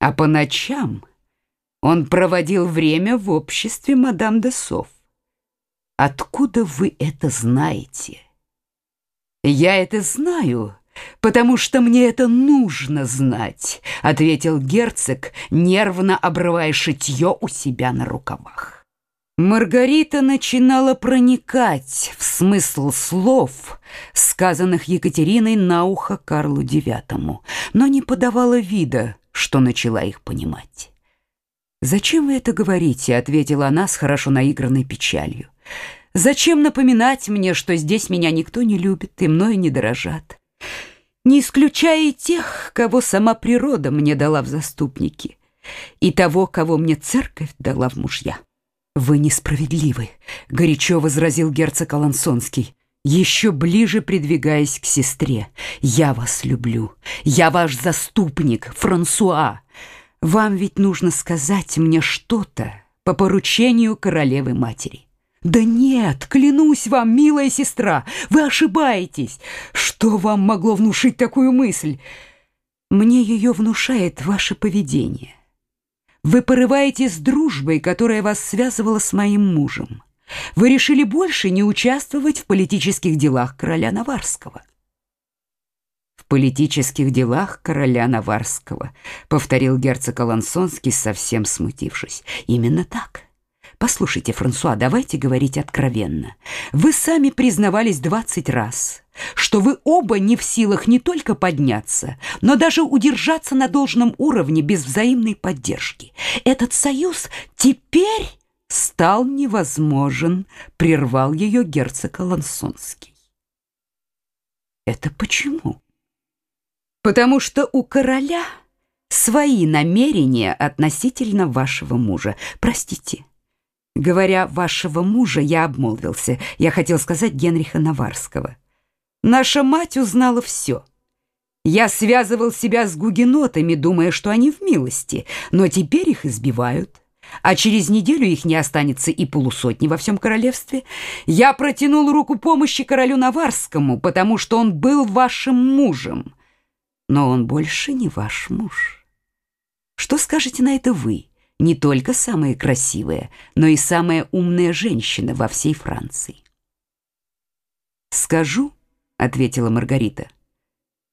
а по ночам он проводил время в обществе мадам де Соф. Откуда вы это знаете? Я это знаю, потому что мне это нужно знать, ответил герцог, нервно обрывая шитье у себя на рукавах. Маргарита начинала проникать в смысл слов, сказанных Екатериной на ухо Карлу IX, но не подавала вида, что начала их понимать. «Зачем вы это говорите?» — ответила она с хорошо наигранной печалью. «Зачем напоминать мне, что здесь меня никто не любит и мною не дорожат? Не исключая и тех, кого сама природа мне дала в заступники, и того, кого мне церковь дала в мужья». «Вы несправедливы», — горячо возразил герцог Алансонский, еще ближе придвигаясь к сестре. «Я вас люблю. Я ваш заступник, Франсуа. Вам ведь нужно сказать мне что-то по поручению королевы-матери». «Да нет, клянусь вам, милая сестра, вы ошибаетесь. Что вам могло внушить такую мысль?» «Мне ее внушает ваше поведение». Вы порываетесь с дружбой, которая вас связывала с моим мужем. Вы решили больше не участвовать в политических делах короля Наварского. В политических делах короля Наварского, повторил герцог Алансонский, совсем смутившись. Именно так. Послушайте, Франсуа, давайте говорить откровенно. Вы сами признавались двадцать раз, что вы оба не в силах не только подняться, но даже удержаться на должном уровне без взаимной поддержки. Этот союз теперь стал невозможен, прервал ее герцог Алансонский. Это почему? Потому что у короля свои намерения относительно вашего мужа. Простите. Говоря вашего мужа, я обмолвился. Я хотел сказать Генриха Наварского. Наша мать узнала все. Я связывал себя с гугенотами, думая, что они в милости, но теперь их избивают. А через неделю их не останется и полусотни во всем королевстве. Я протянул руку помощи королю Наварскому, потому что он был вашим мужем. Но он больше не ваш муж. Что скажете на это вы? не только самая красивая, но и самая умная женщина во всей Франции. «Скажу», — ответила Маргарита,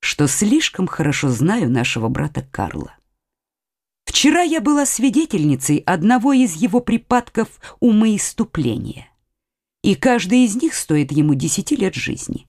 «что слишком хорошо знаю нашего брата Карла. Вчера я была свидетельницей одного из его припадков умоиступления, и каждый из них стоит ему десяти лет жизни.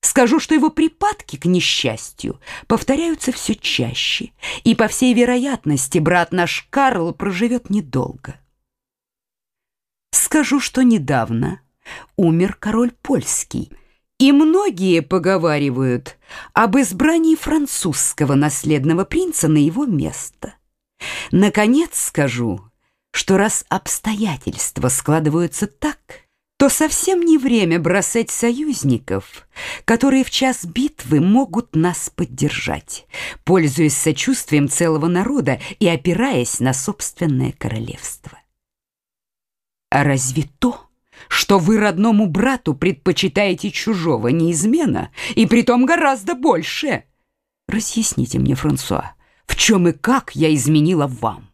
Скажу, что его припадки, к несчастью, повторяются все чаще, и, по всей вероятности, брат наш Карл проживет недолго. Скажу, что недавно умер король польский, и многие поговаривают об избрании французского наследного принца на его место. Наконец скажу, что раз обстоятельства складываются так, то совсем не время бросать союзников, которые в час битвы могут нас поддержать, пользуясь сочувствием целого народа и опираясь на собственное королевство. А разве то, что вы родному брату предпочитаете чужого, неизменно, и притом гораздо больше? Разъясните мне, Франсуа, в чем и как я изменила вам?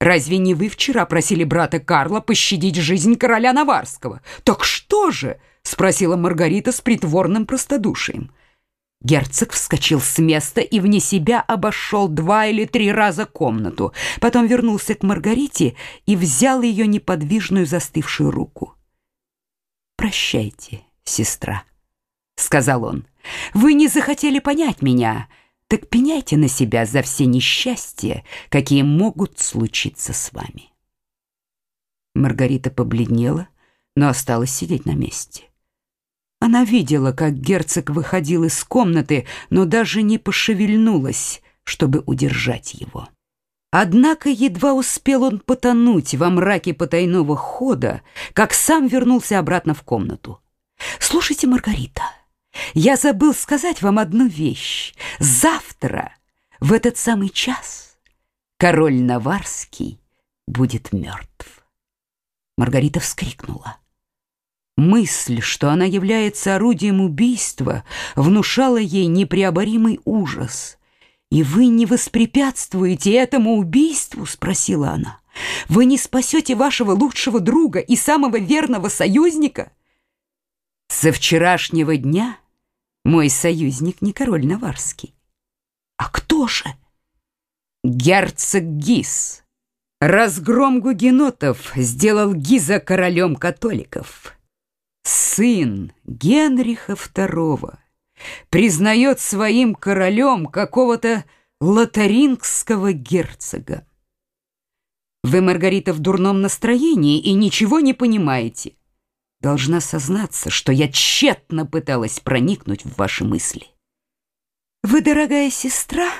Разве не вы вчера просили брата Карла пощадить жизнь короля Наварского? Так что же? спросила Маргарита с притворным простодушием. Герцог вскочил с места и вне себя обошел два или три раза комнату. Потом вернулся к Маргарите и взял ее неподвижную застывшую руку. «Прощайте, сестра», — сказал он. «Вы не захотели понять меня» так пеняйте на себя за все несчастья, какие могут случиться с вами. Маргарита побледнела, но осталась сидеть на месте. Она видела, как герцог выходил из комнаты, но даже не пошевельнулась, чтобы удержать его. Однако едва успел он потонуть во мраке потайного хода, как сам вернулся обратно в комнату. «Слушайте, Маргарита», я забыл сказать вам одну вещь. Завтра, в этот самый час, король Наварский будет мертв. Маргарита вскрикнула. Мысль, что она является орудием убийства, внушала ей непреоборимый ужас. «И вы не воспрепятствуете этому убийству?» — спросила она. «Вы не спасете вашего лучшего друга и самого верного союзника?» «Со вчерашнего дня мой союзник не король Наварский». «А кто же?» «Герцог Гис». Разгром гугенотов сделал Гиза королем католиков. Сын Генриха II признает своим королем какого-то лотарингского герцога. Вы, Маргарита, в дурном настроении и ничего не понимаете. Должна сознаться, что я тщетно пыталась проникнуть в ваши мысли. Вы, дорогая сестра,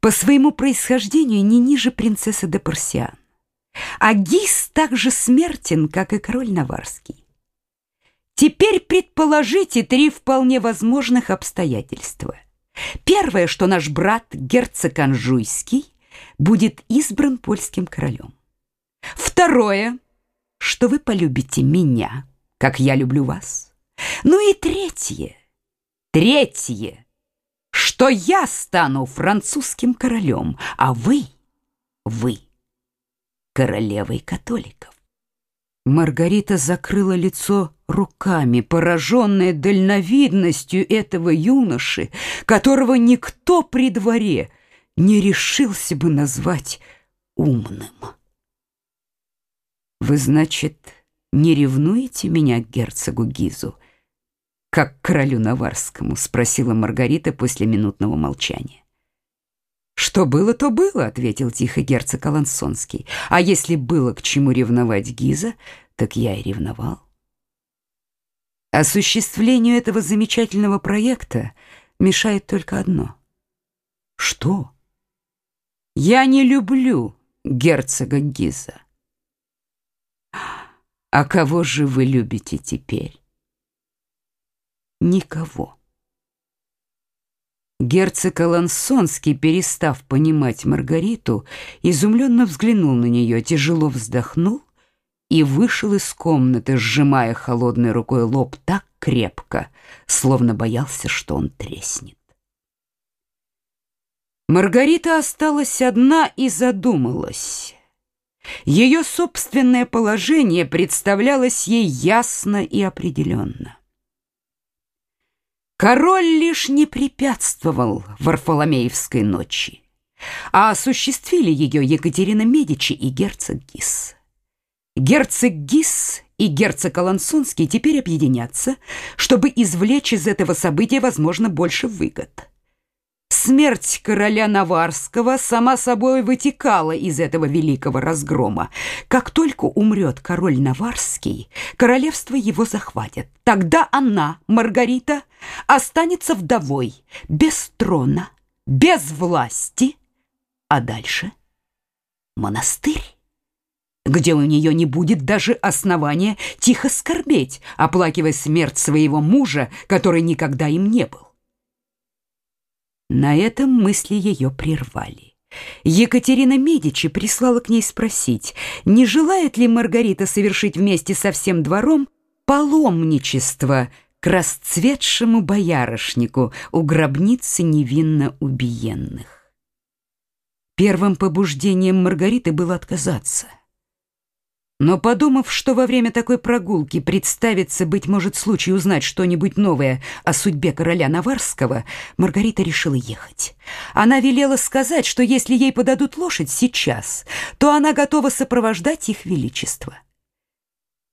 по своему происхождению не ниже принцессы де Парсиан. А Гис так же смертен, как и король Наварский. Теперь предположите три вполне возможных обстоятельства. Первое, что наш брат, герцог Анжуйский, будет избран польским королем. Второе, что вы полюбите меня, как я люблю вас. Ну и третье, третье, что я стану французским королем, а вы, вы, королевой католиков. Маргарита закрыла лицо руками, пораженная дальновидностью этого юноши, которого никто при дворе не решился бы назвать умным. «Вы, значит, не ревнуете меня к герцогу Гизу?» как королю Наварскому?» — спросила Маргарита после минутного молчания. «Что было, то было», — ответил тихо герцог Алансонский. «А если было к чему ревновать Гиза, так я и ревновал». Осуществлению этого замечательного проекта мешает только одно. Что? Я не люблю герцога Гиза. А кого же вы любите теперь? никого. Герцог Алансонский, перестав понимать Маргариту, изумленно взглянул на нее, тяжело вздохнул и вышел из комнаты, сжимая холодной рукой лоб так крепко, словно боялся, что он треснет. Маргарита осталась одна и задумалась. Ее собственное положение представлялось ей ясно и определенно. Король лишь не препятствовал Варфоломеевской ночи, а осуществили ее Екатерина Медичи и герцог Гис. Герцог Гис и герцог Алансонский теперь объединятся, чтобы извлечь из этого события, возможно, больше выгод. Смерть короля Наварского сама собой вытекала из этого великого разгрома. Как только умрет король Наварский, королевство его захватят. Тогда она, Маргарита, останется вдовой, без трона, без власти, а дальше монастырь где у нее не будет даже основания тихо скорбеть, оплакивая смерть своего мужа, который никогда им не был. На этом мысли ее прервали. Екатерина Медичи прислала к ней спросить, не желает ли Маргарита совершить вместе со всем двором паломничество к расцветшему боярышнику у гробницы невинно убиенных. Первым побуждением Маргариты было отказаться — но подумав, что во время такой прогулки представится, быть может, случай узнать что-нибудь новое о судьбе короля Наварского, Маргарита решила ехать. Она велела сказать, что если ей подадут лошадь сейчас, то она готова сопровождать их величество.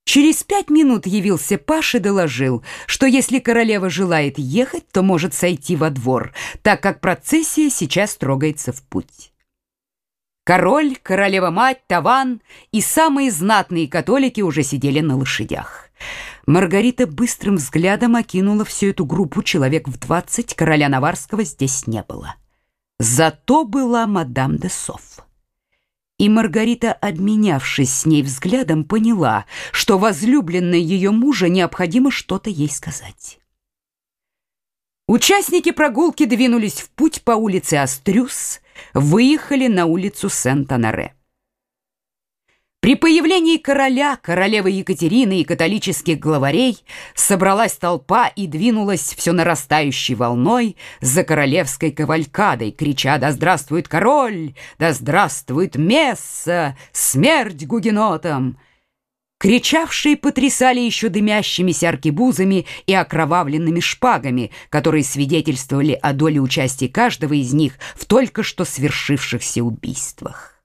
Через пять минут явился Паш и доложил, что если королева желает ехать, то может сойти во двор, так как процессия сейчас трогается в путь. Король, королева-мать, Таван и самые знатные католики уже сидели на лошадях. Маргарита быстрым взглядом окинула всю эту группу, человек в двадцать, короля Наварского здесь не было. Зато была мадам де Софф. И Маргарита, обменявшись с ней взглядом, поняла, что возлюбленной ее мужа необходимо что-то ей сказать. Участники прогулки двинулись в путь по улице Астрюс, выехали на улицу Сент-Анаре. При появлении короля, королевы Екатерины и католических главарей собралась толпа и двинулась все нарастающей волной за королевской кавалькадой, крича «Да здравствует король! Да здравствует месса! Смерть гугенотам!» Кричавшие потрясали еще дымящимися аркебузами и окровавленными шпагами, которые свидетельствовали о доле участия каждого из них в только что свершившихся убийствах.